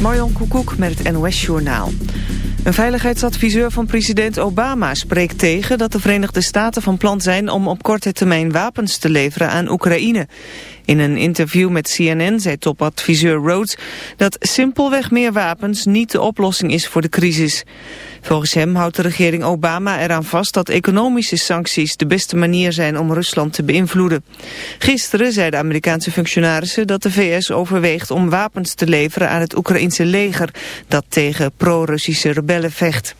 Marjon Koekoek met het NOS-journaal. Een veiligheidsadviseur van president Obama spreekt tegen dat de Verenigde Staten van plan zijn om op korte termijn wapens te leveren aan Oekraïne. In een interview met CNN zei topadviseur Rhodes dat simpelweg meer wapens niet de oplossing is voor de crisis. Volgens hem houdt de regering Obama eraan vast dat economische sancties de beste manier zijn om Rusland te beïnvloeden. Gisteren zeiden Amerikaanse functionarissen dat de VS overweegt om wapens te leveren aan het Oekraïnse leger dat tegen pro-Russische rebellen vecht.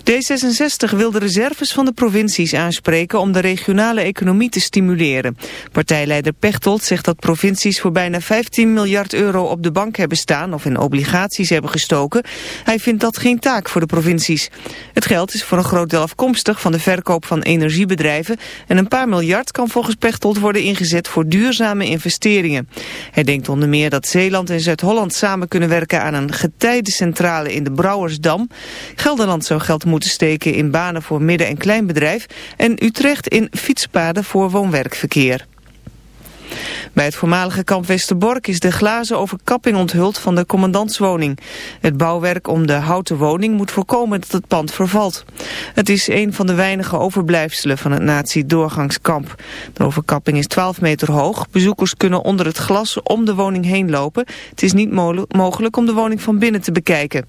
D66 wil de reserves van de provincies aanspreken om de regionale economie te stimuleren. Partijleider Pechtold zegt dat provincies voor bijna 15 miljard euro op de bank hebben staan of in obligaties hebben gestoken. Hij vindt dat geen taak voor de provincies. Het geld is voor een groot deel afkomstig van de verkoop van energiebedrijven en een paar miljard kan volgens Pechtold worden ingezet voor duurzame investeringen. Hij denkt onder meer dat Zeeland en Zuid-Holland samen kunnen werken aan een getijdencentrale in de Brouwersdam. Gelderland zou geld moeten steken in banen voor midden- en kleinbedrijf en Utrecht in fietspaden voor woonwerkverkeer. Bij het voormalige kamp Westerbork is de glazen overkapping onthuld van de commandantswoning. Het bouwwerk om de houten woning moet voorkomen dat het pand vervalt. Het is een van de weinige overblijfselen van het nazi-doorgangskamp. De overkapping is 12 meter hoog. Bezoekers kunnen onder het glas om de woning heen lopen. Het is niet mogelijk om de woning van binnen te bekijken.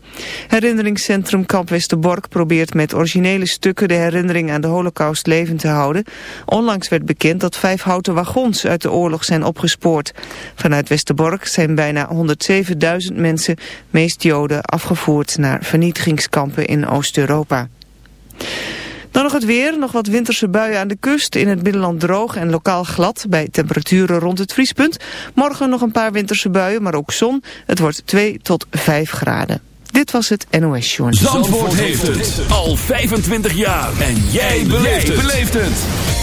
Herinneringscentrum Kamp Westerbork probeert met originele stukken de herinnering aan de holocaust levend te houden. Onlangs werd bekend dat vijf houten wagons uit de oorlog zijn opgespoord. Vanuit Westerbork zijn bijna 107.000 mensen, meest Joden, afgevoerd naar vernietigingskampen in Oost-Europa. Dan nog het weer, nog wat winterse buien aan de kust, in het binnenland droog en lokaal glad, bij temperaturen rond het vriespunt. Morgen nog een paar winterse buien, maar ook zon. Het wordt 2 tot 5 graden. Dit was het NOS Journal. Zandvoort, heeft het al 25 jaar. En jij beleeft het.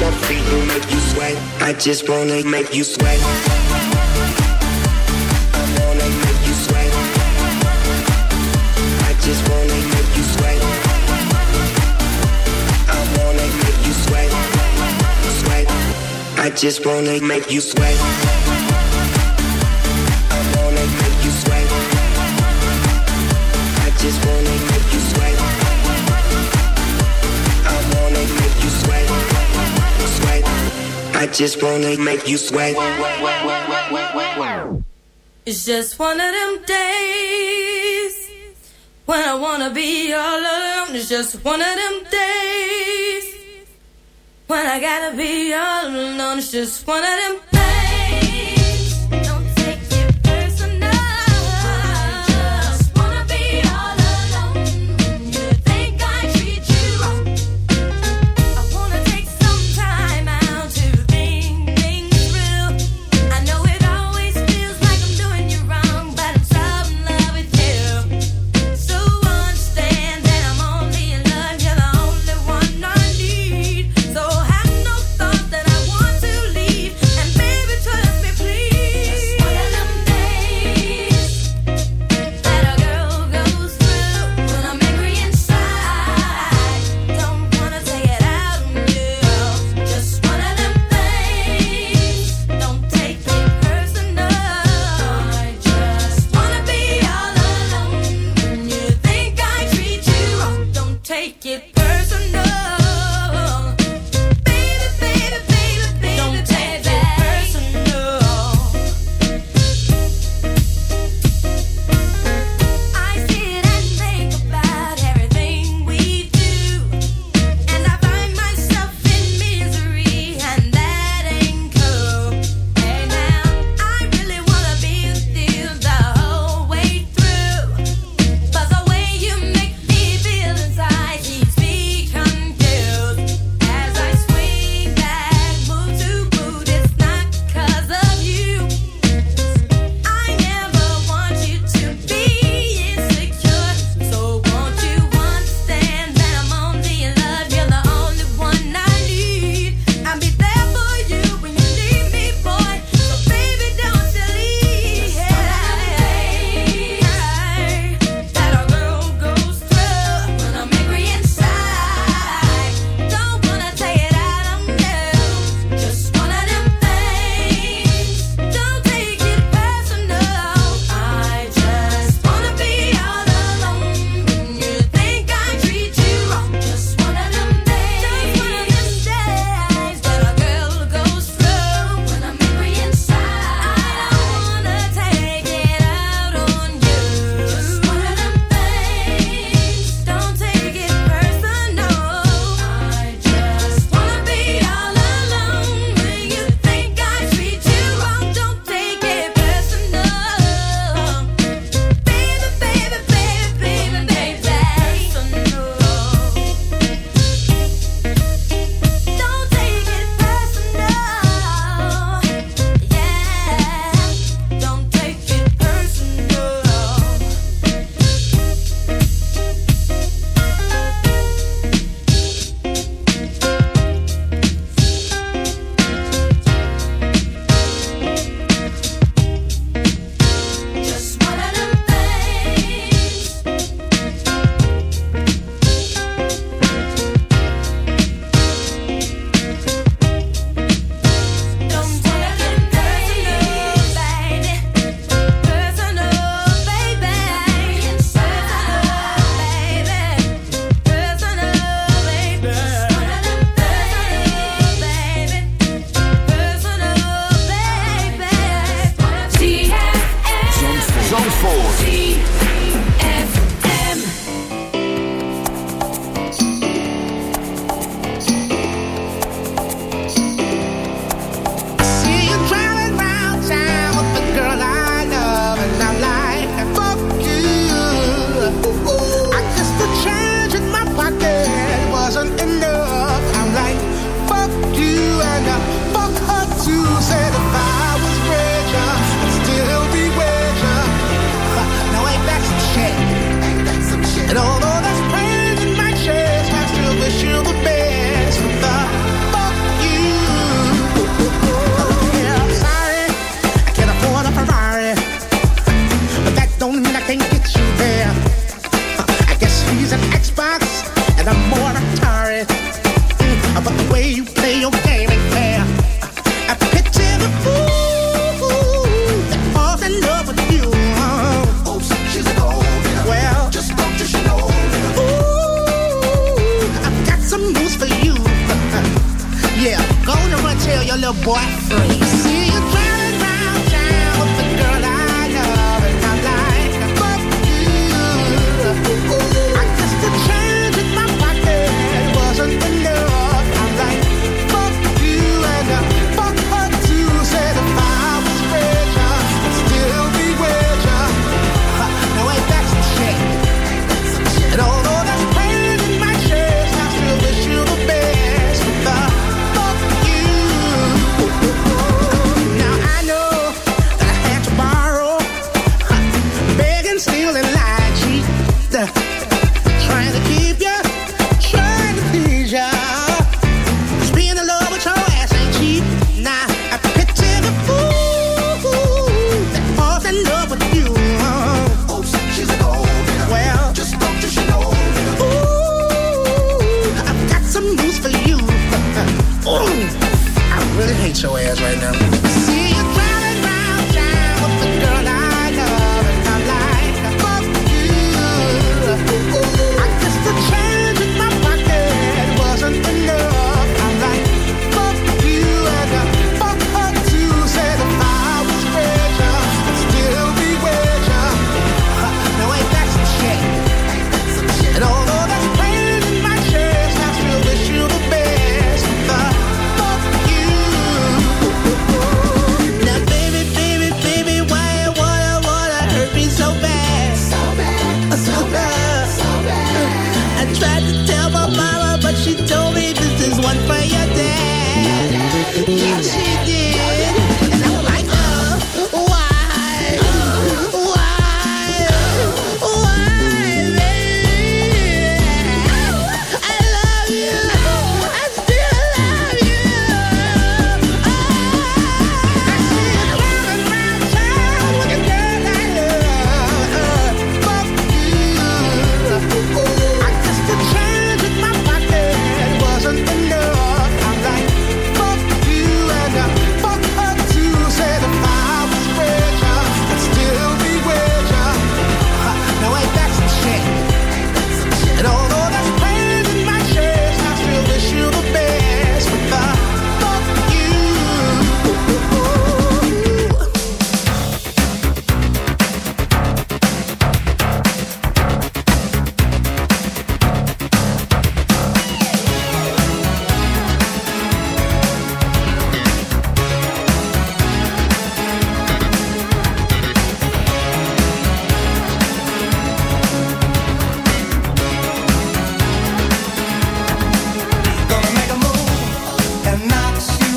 My feet and make you sweat. I just wanna make you sweat. I wanna make you sweat. I just wanna make you sweat. I wanna make you sweat. Sweat. I just wanna make you sweat. Just wanna make you sweat. It's just one of them days when I wanna be all alone. It's just one of them days when I gotta be all alone. It's just one of them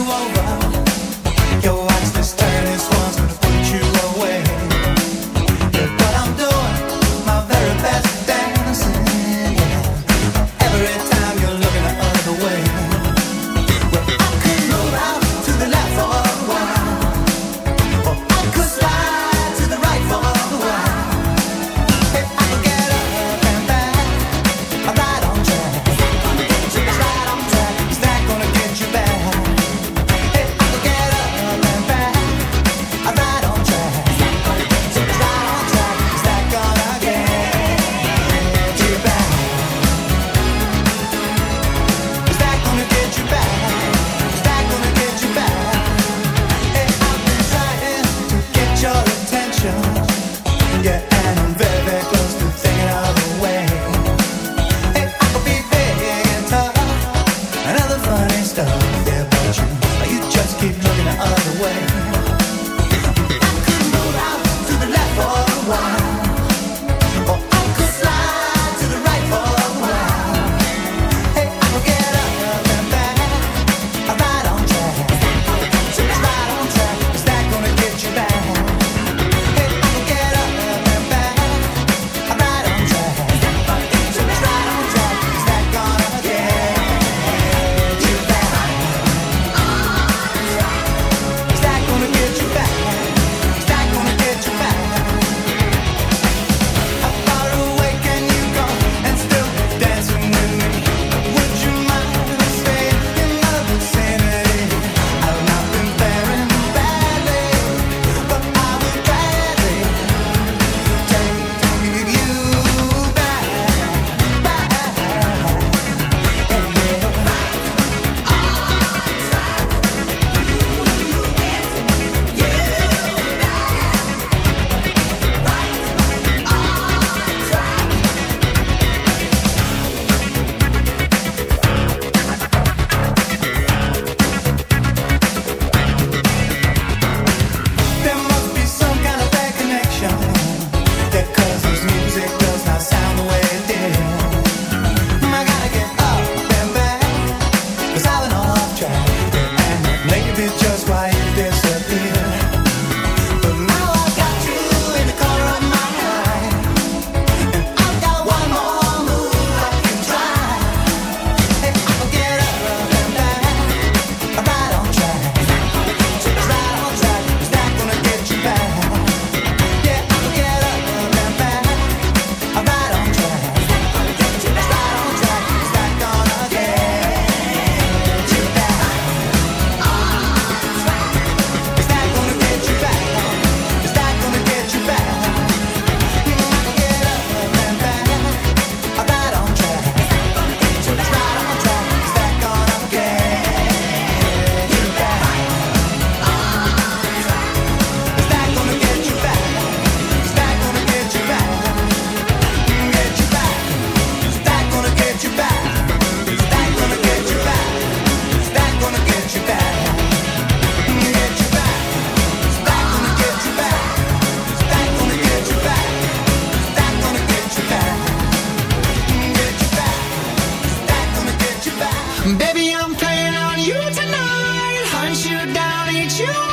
you over. you